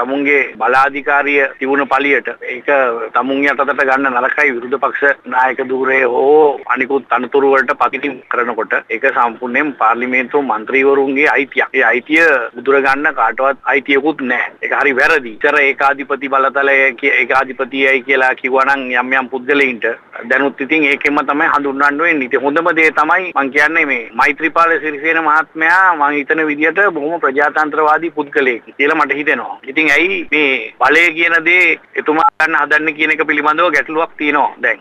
තමුන්ගේ බලාධිකාරිය තිබුණ පලියට ඒක තමුන් යටතට ගන්න නරකයි විරුද්ධ පක්ෂ නායක ධූරයේ හෝ අනිකුත් අනතුරු වලට පකිටින් කරනකොට ඒක සම්පූර්ණයෙන් පාර්ලිමේන්තුව මන්ත්‍රීවරුන්ගේ අයිතියක්. ඒ අයිතිය බුදුර ගන්න කාටවත් අයිතියකුත් නැහැ. ඒක හරි වැරදි. ඉතර ඒකාධිපති බලතලය ඒකාධිපතියයි කියලා කිව්වනම් යම් යම් පුද්ගලයින්ට දැනුත් ඉතින් ඒකෙම තමයි හඳුන්වන්න වෙන්නේ. ඉතින් හොඳම දේ තමයි මම කියන්නේ මේ මෛත්‍රීපාල සිරිසේන මහත්මයා මම හිතන විදිහට බොහොම ප්‍රජාතන්ත්‍රවාදී පුද්ගලයෙක් කියලා මට හිතෙනවා. ඉතින් ඇයි මේ බලය කියන දේ එතුමා ගන්න හදන්න කියන එක පිළිබඳව ගැටලුවක් තියෙනවා දැන්.